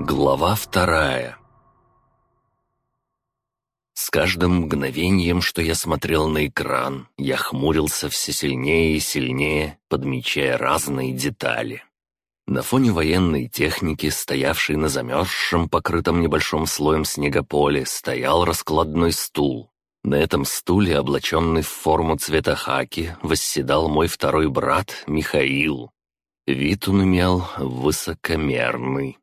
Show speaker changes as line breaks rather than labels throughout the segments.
Глава вторая С каждым мгновением, что я смотрел на экран, я хмурился все сильнее и сильнее, подмечая разные детали. На фоне военной техники, стоявшей на замерзшем, покрытом небольшом слоем снегополе, стоял раскладной стул. На этом стуле, облаченный в форму цвета хаки, восседал мой второй брат Михаил. Вид он имел высокомерный.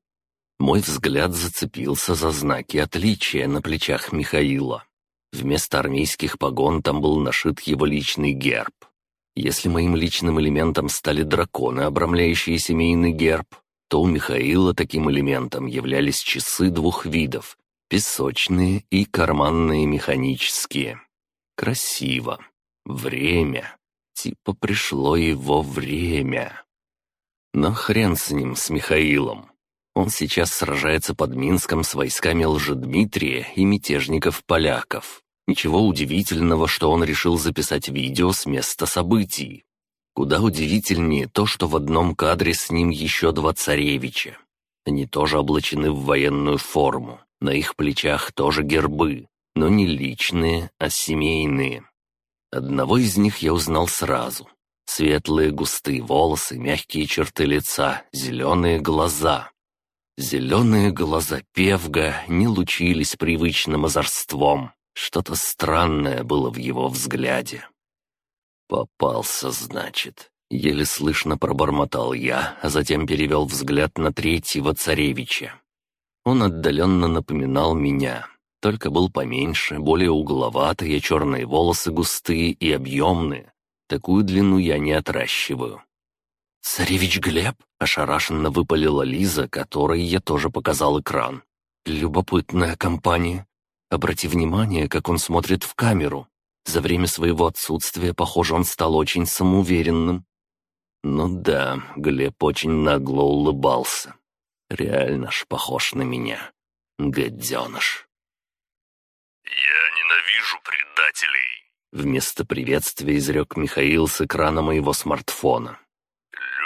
Мой взгляд зацепился за знаки отличия на плечах Михаила. Вместо армейских погон там был нашит его личный герб. Если моим личным элементом стали драконы, обрамляющие семейный герб, то у Михаила таким элементом являлись часы двух видов — песочные и карманные механические. Красиво. Время. Типа пришло его время. Но хрен с ним, с Михаилом. Он сейчас сражается под Минском с войсками Лжедмитрия и мятежников-поляков. Ничего удивительного, что он решил записать видео с места событий. Куда удивительнее то, что в одном кадре с ним еще два царевича. Они тоже облачены в военную форму. На их плечах тоже гербы, но не личные, а семейные. Одного из них я узнал сразу. Светлые густые волосы, мягкие черты лица, зеленые глаза. Зеленые глаза Певга не лучились привычным озорством. Что-то странное было в его взгляде. «Попался, значит», — еле слышно пробормотал я, а затем перевел взгляд на третьего царевича. Он отдаленно напоминал меня, только был поменьше, более угловатые, черные волосы густые и объемные. Такую длину я не отращиваю. «Царевич Глеб?» — ошарашенно выпалила Лиза, которой я тоже показал экран. «Любопытная компания. Обрати внимание, как он смотрит в камеру. За время своего отсутствия, похоже, он стал очень самоуверенным. Ну да, Глеб очень нагло улыбался. Реально ж похож на меня. Гаденыш.
«Я ненавижу предателей», —
вместо приветствия изрек Михаил с экрана моего смартфона.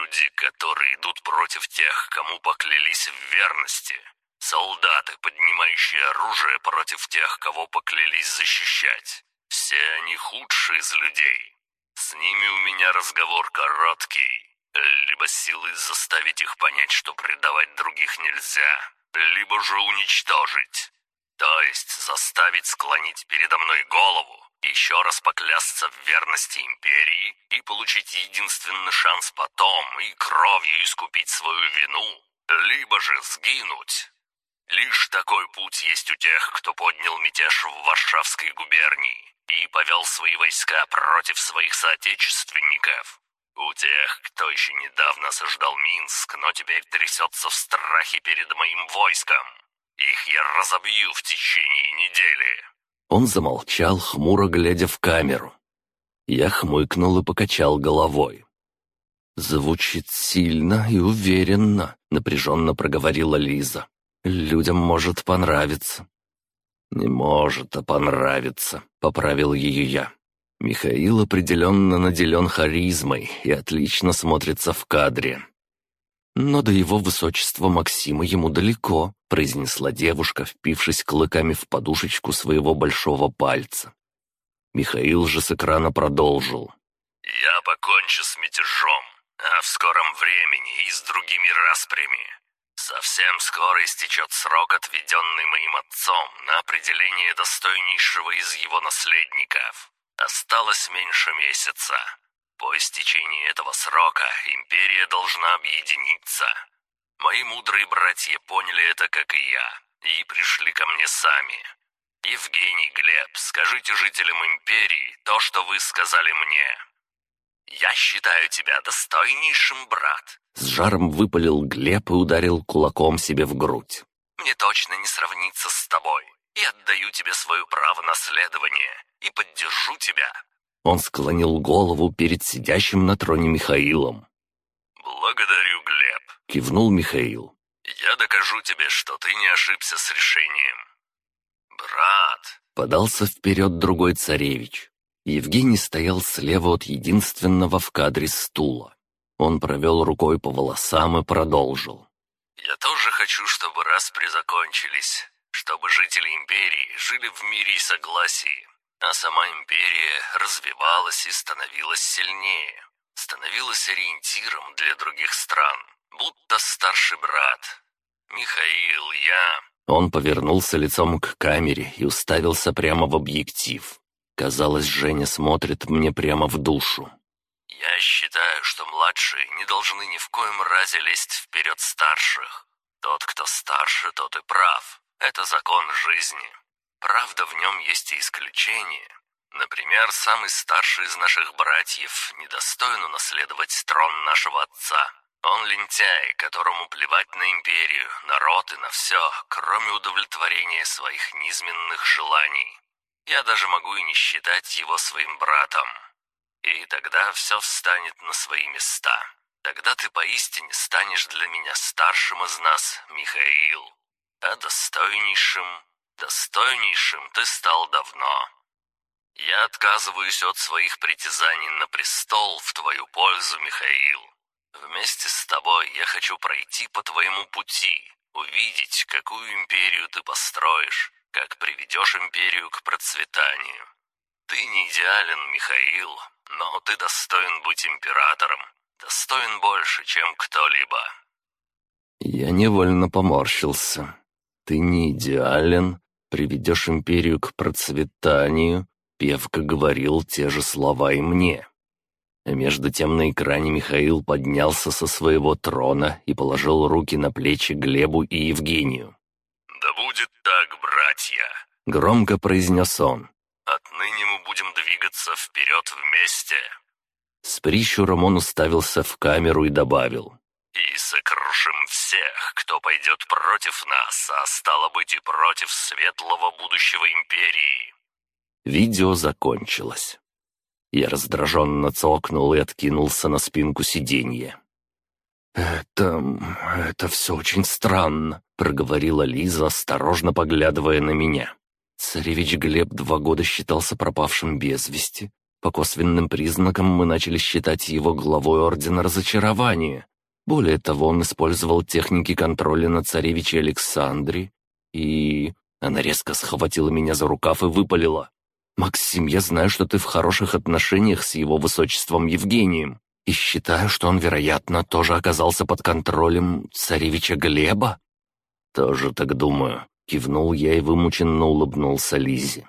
«Люди, которые идут против тех, кому поклялись в верности, Солдаты, поднимающие оружие против тех, кого поклялись защищать. Все они худшие из людей. С ними у меня разговор короткий. Либо силой заставить их понять, что предавать других нельзя, либо же уничтожить. То есть заставить склонить передо мной голову, еще раз поклясться в верности империи и получить единственный шанс потом и кровью искупить свою вину, либо же сгинуть. Лишь такой путь есть у тех, кто поднял мятеж в Варшавской губернии и повел свои войска против своих соотечественников. У тех, кто еще недавно осаждал Минск, но теперь трясется в страхе перед моим войском. Их я разобью в течение недели».
Он замолчал, хмуро глядя в камеру. Я хмыкнул и покачал головой. «Звучит сильно и уверенно», — напряженно проговорила Лиза. Людям может понравиться». «Не может, а понравится», — поправил ее я. Михаил определенно наделен харизмой и отлично смотрится в кадре. «Но до его высочества Максима ему далеко», — произнесла девушка, впившись клыками в подушечку своего большого пальца. Михаил же с экрана продолжил.
«Я покончу с мятежом, а в скором времени и с другими распрями. Совсем скоро истечет срок, отведенный моим отцом на определение достойнейшего из его наследников. Осталось меньше месяца. По истечении этого срока империя должна объединиться. Мои мудрые братья поняли это, как и я, и пришли ко мне сами. Евгений, Глеб, скажите жителям империи то, что вы сказали мне. «Я считаю тебя достойнейшим, брат!»
С жаром выпалил Глеб и ударил кулаком себе в грудь.
«Мне точно не сравниться с тобой. И отдаю тебе свое право наследования. И поддержу тебя».
Он склонил голову перед сидящим на троне Михаилом.
«Благодарю, Глеб», —
кивнул Михаил.
«Я докажу тебе, что ты не ошибся с решением». «Брат», —
подался вперед другой царевич. Евгений стоял слева от единственного в кадре стула. Он провел рукой по волосам и продолжил.
Я тоже хочу, чтобы распри закончились, чтобы жители империи жили в мире и согласии, а сама империя развивалась и становилась сильнее, становилась ориентиром для других стран, будто старший брат. Михаил, я...
Он повернулся лицом к камере и уставился прямо в объектив. Казалось, Женя смотрит мне прямо в душу.
«Я считаю, что младшие не должны ни в коем разе лезть вперед старших. Тот, кто старше, тот и прав. Это закон жизни. Правда, в нем есть и исключения. Например, самый старший из наших братьев недостоин унаследовать трон нашего отца. Он лентяй, которому плевать на империю, народ и на все, кроме удовлетворения своих низменных желаний. Я даже могу и не считать его своим братом. И тогда все встанет на свои места. Тогда ты поистине станешь для меня старшим из нас, Михаил. А достойнейшим, достойнейшим ты стал давно. Я отказываюсь от своих притязаний на престол в твою пользу, Михаил. Вместе с тобой я хочу пройти по твоему пути, увидеть, какую империю ты построишь, как приведешь империю к процветанию. Ты не идеален, Михаил, но ты достоин быть императором, достоин больше, чем кто-либо».
Я невольно поморщился. «Ты не идеален, приведешь империю к процветанию». Певка говорил те же слова и мне. А между тем на экране Михаил поднялся со своего трона и положил руки на плечи Глебу и Евгению.
«Да будет так, братья!»
— громко произнес он.
«Отныне мы будем двигаться вперед вместе!»
С прищуром он уставился в камеру и добавил.
«И сокрушим всех, кто пойдет против нас, а стало быть и против светлого будущего империи!»
Видео закончилось. Я раздраженно цокнул и откинулся на спинку сиденья. «Это... это все очень странно», — проговорила Лиза, осторожно поглядывая на меня. Царевич Глеб два года считался пропавшим без вести. По косвенным признакам мы начали считать его главой Ордена Разочарования. Более того, он использовал техники контроля над царевичей Александре. И... Она резко схватила меня за рукав и выпалила. «Максим, я знаю, что ты в хороших отношениях с его высочеством Евгением и считаю, что он, вероятно, тоже оказался под контролем царевича Глеба?» «Тоже так думаю», — кивнул я и вымученно улыбнулся Лизе.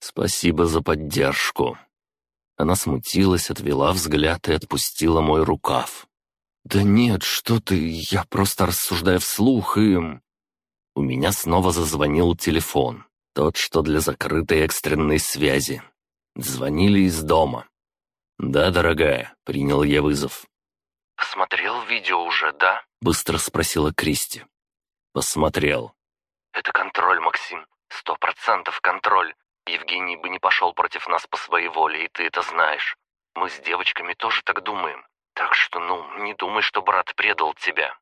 «Спасибо за поддержку». Она смутилась, отвела взгляд и отпустила мой рукав. «Да нет, что ты, я просто рассуждаю вслух и...» У меня снова зазвонил телефон, тот, что для закрытой экстренной связи. Звонили из дома. «Да, дорогая», — принял я вызов.
«Посмотрел видео уже, да?»
— быстро спросила Кристи. «Посмотрел».
«Это контроль, Максим. Сто процентов контроль. Евгений бы не пошел против нас по своей воле, и ты это знаешь. Мы с девочками тоже так думаем. Так что, ну, не думай, что брат предал тебя».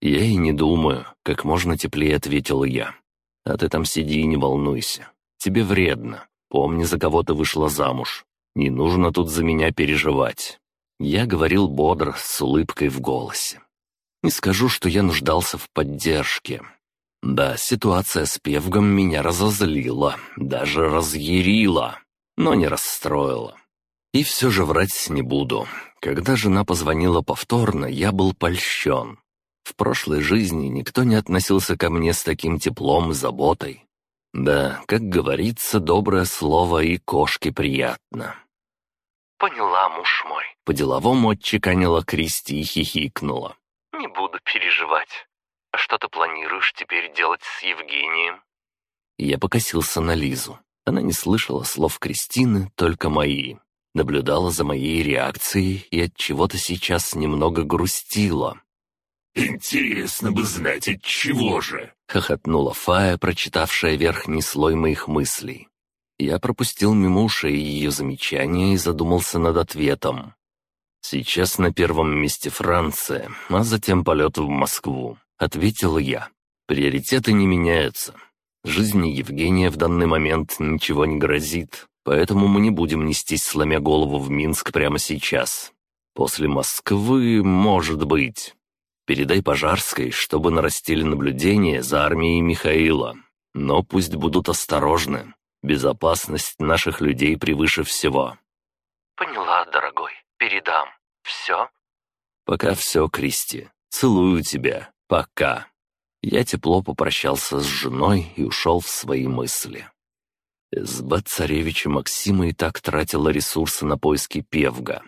«Я и не думаю», — как можно теплее ответил я. «А ты там сиди и не волнуйся. Тебе вредно. Помни, за кого ты вышла замуж. Не нужно тут за меня переживать». Я говорил бодро, с улыбкой в голосе. Не скажу, что я нуждался в поддержке. Да, ситуация с Певгом меня разозлила, даже разъярила, но не расстроила. И все же врать не буду. Когда жена позвонила повторно, я был польщен. В прошлой жизни никто не относился ко мне с таким теплом и заботой. Да, как говорится, доброе слово и кошке приятно.
«Поняла, муж мой», —
по-деловому отчеканила Кристи и хихикнула.
«Не буду переживать. А что ты планируешь теперь делать с Евгением?»
Я покосился на Лизу. Она не слышала слов Кристины, только мои. Наблюдала за моей реакцией и от чего-то сейчас немного грустила.
«Интересно бы знать, от чего же?»
— хохотнула Фая, прочитавшая верхний слой моих мыслей. Я пропустил мимо ушей ее замечания и задумался над ответом. «Сейчас на первом месте Франция, а затем полет в Москву», — ответил я. «Приоритеты не меняются. Жизни Евгения в данный момент ничего не грозит, поэтому мы не будем нестись, сломя голову в Минск прямо сейчас. После Москвы, может быть». Передай Пожарской, чтобы нарастили наблюдение за армией Михаила. Но пусть будут осторожны. Безопасность наших людей превыше всего».
«Поняла, дорогой, передам. Все?»
«Пока все, Кристи. Целую тебя. Пока». Я тепло попрощался с женой и ушел в свои мысли. СБ царевича Максима и так тратила ресурсы на поиски Певга.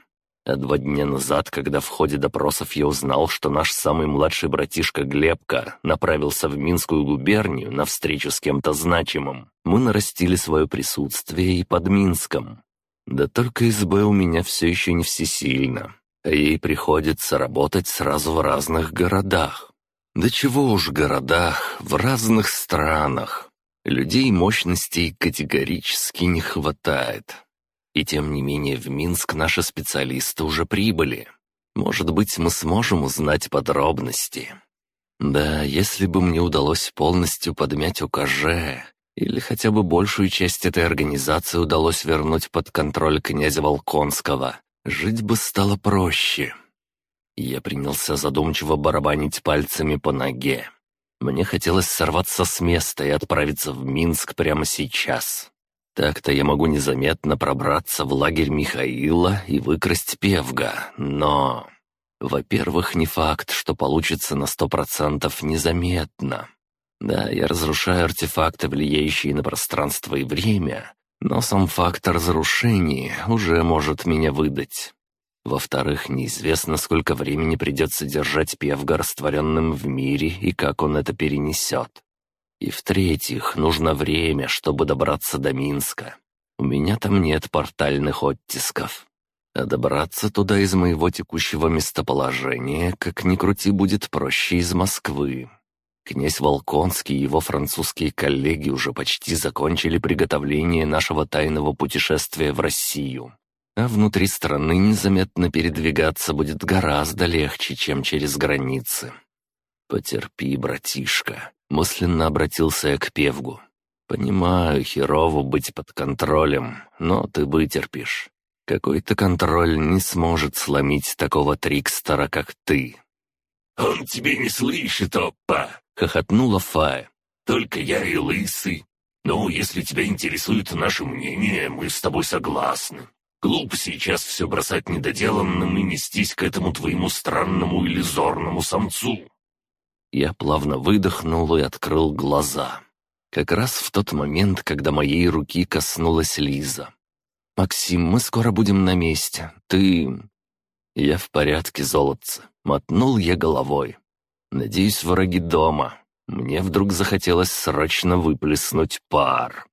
А два дня назад, когда в ходе допросов я узнал, что наш самый младший братишка Глебка направился в Минскую губернию на встречу с кем-то значимым, мы нарастили свое присутствие и под Минском. Да только СБ у меня все еще не всесильно, а ей приходится работать сразу в разных городах. Да чего уж городах, в разных странах. Людей мощностей категорически не хватает. И тем не менее в Минск наши специалисты уже прибыли. Может быть, мы сможем узнать подробности. Да, если бы мне удалось полностью подмять УКЖ, или хотя бы большую часть этой организации удалось вернуть под контроль князя Волконского, жить бы стало проще. Я принялся задумчиво барабанить пальцами по ноге. Мне хотелось сорваться с места и отправиться в Минск прямо сейчас. Так-то я могу незаметно пробраться в лагерь Михаила и выкрасть Певга, но... Во-первых, не факт, что получится на сто процентов незаметно. Да, я разрушаю артефакты, влияющие на пространство и время, но сам факт разрушения уже может меня выдать. Во-вторых, неизвестно, сколько времени придется держать Певга растворенным в мире и как он это перенесет. И в-третьих, нужно время, чтобы добраться до Минска. У меня там нет портальных оттисков. А добраться туда из моего текущего местоположения, как ни крути, будет проще из Москвы. Князь Волконский и его французские коллеги уже почти закончили приготовление нашего тайного путешествия в Россию. А внутри страны незаметно передвигаться будет гораздо легче, чем через границы. «Потерпи, братишка», — мысленно обратился я к Певгу. «Понимаю, херово быть под контролем, но ты вытерпишь. Какой-то контроль не сможет сломить такого трикстера, как ты».
«Он тебе не слышит, опа!»
— хохотнула Фая.
«Только я и лысый. Ну, если тебя интересует наше мнение, мы с тобой согласны. Глупо сейчас все бросать недоделанным и нестись к этому твоему странному иллюзорному самцу.
Я плавно выдохнул и открыл глаза. Как раз в тот момент, когда моей руки коснулась Лиза. «Максим, мы скоро будем на месте. Ты...» «Я в порядке, золотце», — мотнул я головой. «Надеюсь, враги дома. Мне вдруг захотелось срочно выплеснуть пар».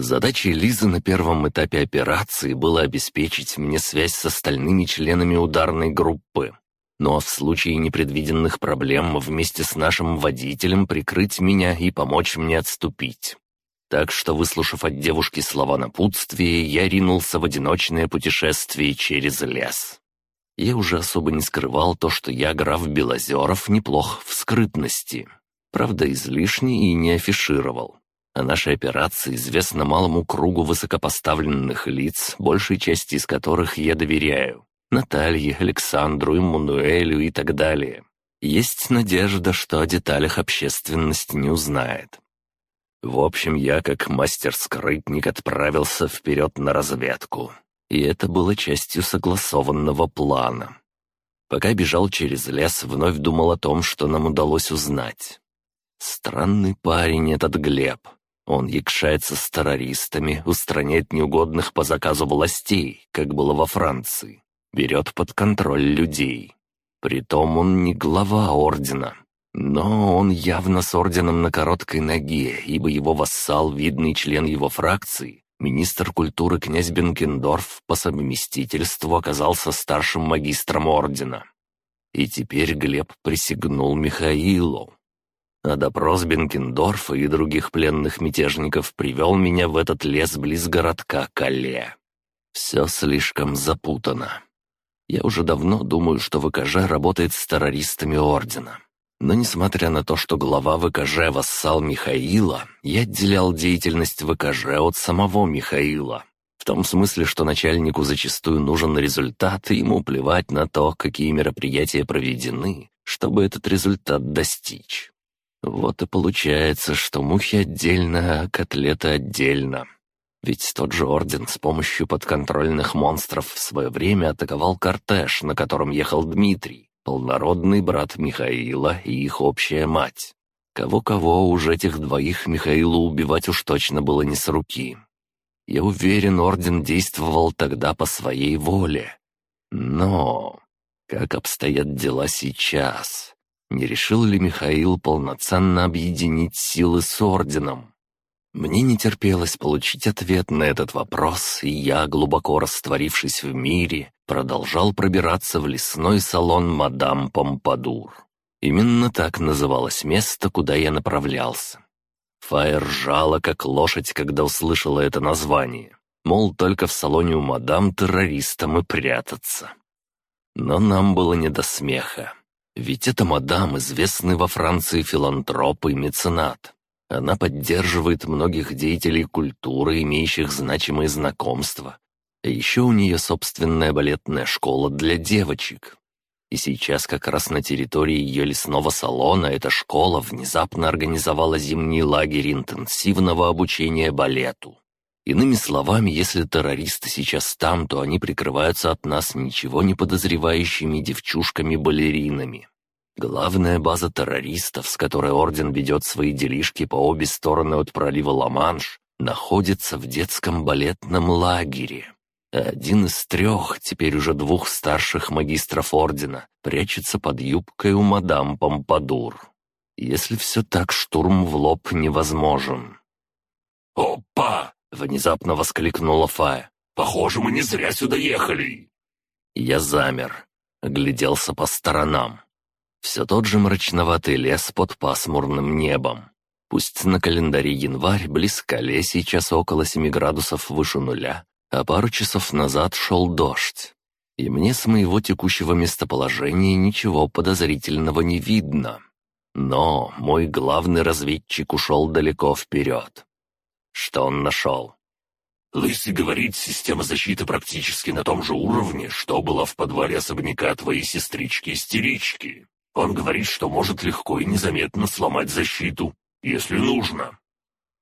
Задачей Лизы на первом этапе операции было обеспечить мне связь с остальными членами ударной группы, но в случае непредвиденных проблем вместе с нашим водителем прикрыть меня и помочь мне отступить. Так что, выслушав от девушки слова напутствия, я ринулся в одиночное путешествие через лес. Я уже особо не скрывал то, что я, граф Белозеров, неплох в скрытности. Правда, излишне и не афишировал. О нашей операции известно малому кругу высокопоставленных лиц, большей части из которых я доверяю. Наталье, Александру, Иммануэлю и так далее. Есть надежда, что о деталях общественность не узнает. В общем, я, как мастер-скрытник, отправился вперед на разведку. И это было частью согласованного плана. Пока бежал через лес, вновь думал о том, что нам удалось узнать. Странный парень этот Глеб. Он якшается с террористами, устраняет неугодных по заказу властей, как было во Франции берет под контроль людей. Притом он не глава ордена, но он явно с орденом на короткой ноге, ибо его вассал, видный член его фракции, министр культуры князь Бенкендорф по совместительству оказался старшим магистром ордена. И теперь Глеб присягнул Михаилу. А допрос Бенкендорфа и других пленных мятежников привел меня в этот лес близ городка Кале. Все слишком запутано. Я уже давно думаю, что ВКЖ работает с террористами Ордена. Но несмотря на то, что глава ВКЖ вассал Михаила, я отделял деятельность ВКЖ от самого Михаила. В том смысле, что начальнику зачастую нужен результат, и ему плевать на то, какие мероприятия проведены, чтобы этот результат достичь. Вот и получается, что мухи отдельно, а котлеты отдельно. Ведь тот же Орден с помощью подконтрольных монстров в свое время атаковал кортеж, на котором ехал Дмитрий, полнородный брат Михаила и их общая мать. Кого-кого уж этих двоих Михаилу убивать уж точно было не с руки. Я уверен, Орден действовал тогда по своей воле. Но как обстоят дела сейчас? Не решил ли Михаил полноценно объединить силы с Орденом? Мне не терпелось получить ответ на этот вопрос, и я, глубоко растворившись в мире, продолжал пробираться в лесной салон мадам Помпадур. Именно так называлось место, куда я направлялся. Фаер ржала, как лошадь, когда услышала это название. Мол, только в салоне у мадам террористам и прятаться. Но нам было не до смеха. Ведь это мадам, известный во Франции филантроп и меценат. Она поддерживает многих деятелей культуры, имеющих значимые знакомства. А еще у нее собственная балетная школа для девочек. И сейчас как раз на территории ее лесного салона эта школа внезапно организовала зимний лагерь интенсивного обучения балету. Иными словами, если террористы сейчас там, то они прикрываются от нас ничего не подозревающими девчушками-балеринами. Главная база террористов, с которой Орден ведет свои делишки по обе стороны от пролива Ла-Манш, находится в детском балетном лагере. Один из трех, теперь уже двух старших магистров Ордена, прячется под юбкой у мадам Помпадур. Если все так, штурм в лоб невозможен.
«Опа!»
— внезапно воскликнула Фая.
«Похоже, мы не зря сюда ехали!»
Я замер, огляделся по сторонам. Все тот же мрачноватый лес под пасмурным небом. Пусть на календаре январь, близко сейчас около семи градусов выше нуля, а пару часов назад шел дождь. И мне с моего текущего местоположения ничего подозрительного не видно. Но мой главный разведчик ушел далеко вперед. Что он нашел?
«Лысый говорит, система защиты практически на том же уровне, что была в подвале особняка твоей сестрички-истерички. Он говорит, что может легко и незаметно сломать защиту, если нужно».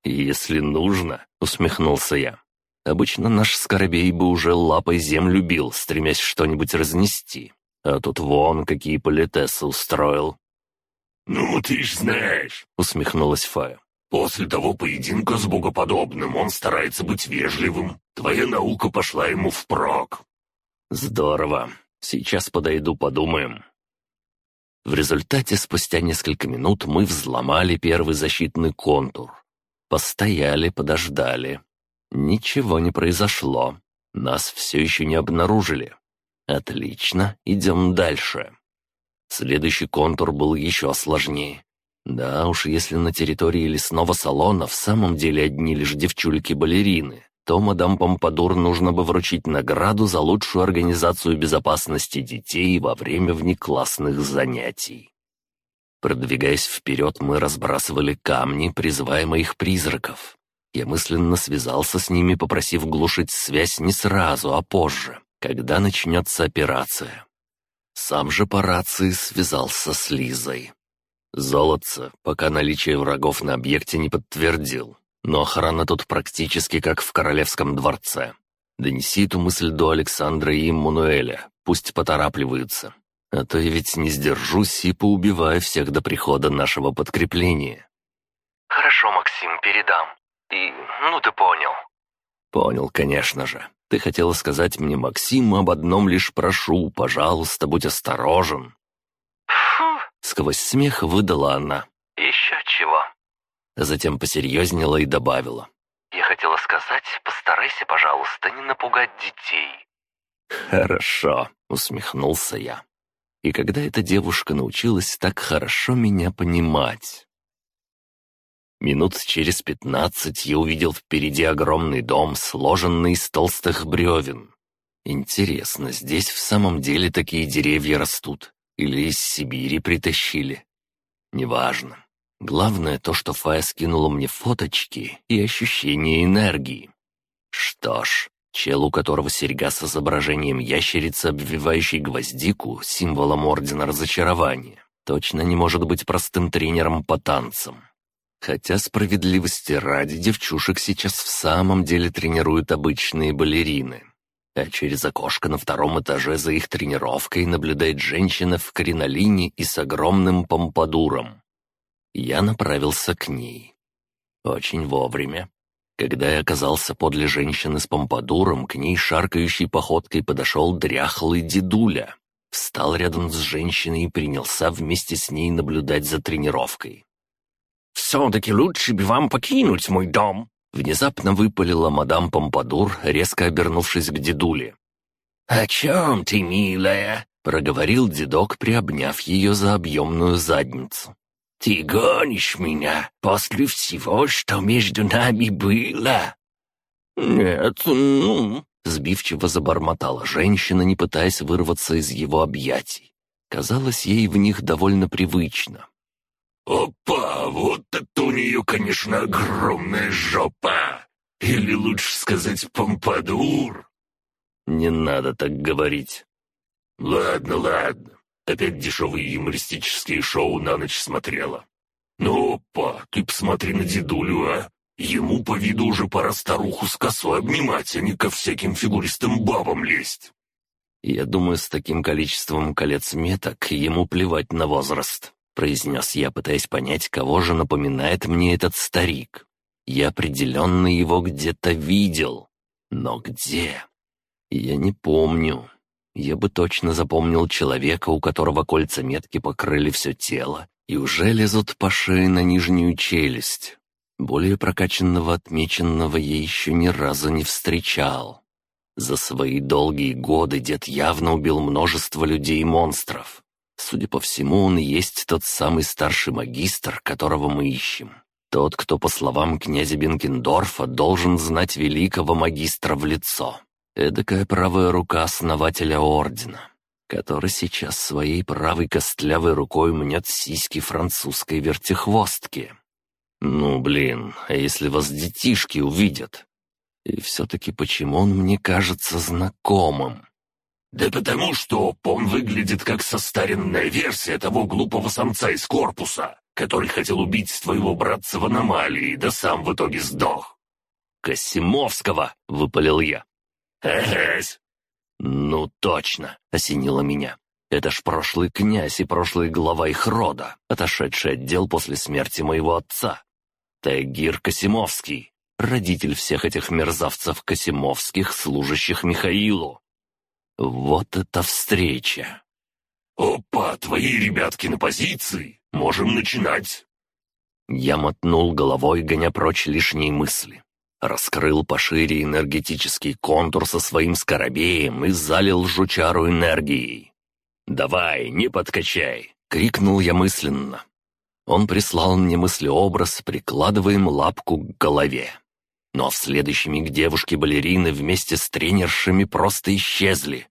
«Если нужно», — усмехнулся я. Обычно наш скоробей бы уже лапой землю бил, стремясь что-нибудь разнести. А тут вон какие политесы устроил.
«Ну, ты ж знаешь», — усмехнулась Фая. «После того поединка с богоподобным он старается быть вежливым. Твоя наука пошла ему впрок».
«Здорово. Сейчас подойду, подумаем». В результате, спустя несколько минут, мы взломали первый защитный контур. Постояли, подождали. Ничего не произошло. Нас все еще не обнаружили. Отлично, идем дальше. Следующий контур был еще сложнее. Да уж, если на территории лесного салона в самом деле одни лишь девчульки-балерины, то мадам Помпадур нужно бы вручить награду за лучшую организацию безопасности детей во время внеклассных занятий. Продвигаясь вперед, мы разбрасывали камни, призывая моих призраков. Я мысленно связался с ними, попросив глушить связь не сразу, а позже, когда начнется операция. Сам же по рации связался с Лизой. Золотце пока наличие врагов на объекте не подтвердил, но охрана тут практически как в королевском дворце. Донеси эту мысль до Александра и Иммануэля, пусть поторапливаются. А то я ведь не сдержусь и поубиваю всех до прихода нашего подкрепления.
«Хорошо, Максим, передам. И, ну ты понял».
«Понял, конечно же. Ты хотела сказать мне, Максим, об одном лишь прошу, пожалуйста, будь осторожен». Сквозь смех выдала она.
«Еще чего?»
Затем посерьезнела и добавила.
«Я хотела сказать, постарайся, пожалуйста, не напугать детей».
«Хорошо», — усмехнулся я. И когда эта девушка научилась так хорошо меня понимать? Минут через пятнадцать я увидел впереди огромный дом, сложенный из толстых бревен. Интересно, здесь в самом деле такие деревья растут? Или из Сибири притащили? Неважно. Главное то, что Фая скинула мне фоточки и ощущение энергии. Что ж, Чел, у которого серьга с изображением ящерицы, обвивающей гвоздику, символом Ордена Разочарования, точно не может быть простым тренером по танцам. Хотя справедливости ради девчушек сейчас в самом деле тренируют обычные балерины. А через окошко на втором этаже за их тренировкой наблюдает женщина в кринолине и с огромным помпадуром. Я направился к ней. Очень вовремя. Когда я оказался подле женщины с помпадуром, к ней шаркающей походкой подошел дряхлый дедуля. Встал рядом с женщиной и принялся вместе с ней наблюдать за тренировкой.
«Все-таки лучше бы вам покинуть мой дом!»
Внезапно выпалила мадам Помпадур, резко обернувшись к дедуле.
«О чем ты, милая?»
— проговорил дедок, приобняв ее за объемную задницу.
«Ты гонишь меня после всего, что между нами было?»
«Нет, ну...» — сбивчиво забормотала женщина, не пытаясь вырваться из его объятий. Казалось, ей в них довольно привычно.
«Опа, вот это у нее, конечно, огромная жопа! Или лучше сказать, помпадур!»
«Не надо так говорить».
«Ладно, ладно. Опять дешевые юмористические шоу на ночь смотрела. Ну, опа, ты посмотри на дедулю, а! Ему по виду уже пора старуху с косой обнимать, а не ко всяким фигуристым бабам лезть».
«Я думаю, с таким количеством колец меток ему плевать на возраст» произнес я, пытаясь понять, кого же напоминает мне этот старик. Я определенно его где-то видел. Но где? Я не помню. Я бы точно запомнил человека, у которого кольца метки покрыли все тело и уже лезут по шее на нижнюю челюсть. Более прокачанного отмеченного я еще ни разу не встречал. За свои долгие годы дед явно убил множество людей и монстров. Судя по всему, он и есть тот самый старший магистр, которого мы ищем. Тот, кто, по словам князя Бенкендорфа, должен знать великого магистра в лицо. Эдакая правая рука основателя ордена, который сейчас своей правой костлявой рукой мнет сиськи французской вертихвостки. Ну, блин, а если вас детишки увидят? И все-таки почему он мне кажется знакомым?
«Да потому что он выглядит как состаренная версия того глупого самца из корпуса, который хотел убить твоего братца в аномалии, да сам в итоге сдох».
«Косимовского!» — выпалил я.
«Эгесь!»
«Ну точно!» — осенило меня. «Это ж прошлый князь и прошлый глава их рода, отошедший отдел после смерти моего отца. Тайгир Косимовский, родитель всех этих мерзавцев Косимовских, служащих Михаилу. Вот это встреча!
«Опа, твои ребятки на позиции! Можем начинать!»
Я мотнул головой, гоня прочь лишние мысли. Раскрыл пошире энергетический контур со своим скоробеем и залил жучару энергией. «Давай, не подкачай!» — крикнул я мысленно. Он прислал мне мыслеобраз, прикладываем лапку к голове. Но в следующий миг девушки-балерины вместе с тренершами просто исчезли.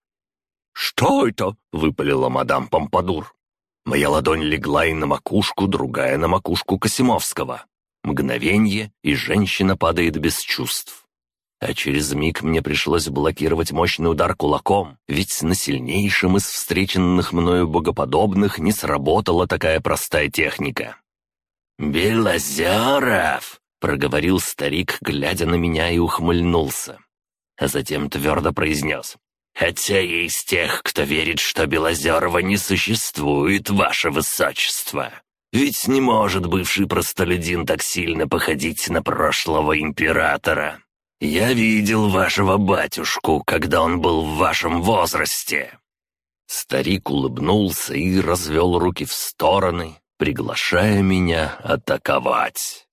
«Что это?» — выпалила мадам Помпадур. Моя ладонь легла и на макушку, другая на макушку Косимовского. Мгновенье, и женщина падает без чувств. А через миг мне пришлось блокировать мощный удар кулаком, ведь на сильнейшем из встреченных мною богоподобных не сработала такая простая техника.
«Белозеров!» — проговорил старик, глядя на меня и ухмыльнулся. А затем твердо произнес. «Хотя из тех, кто верит, что Белозерова не существует, ваше высочество. Ведь не может бывший простолюдин так сильно походить на прошлого императора. Я видел вашего батюшку, когда он был в вашем возрасте».
Старик улыбнулся и развел руки в стороны, приглашая меня атаковать.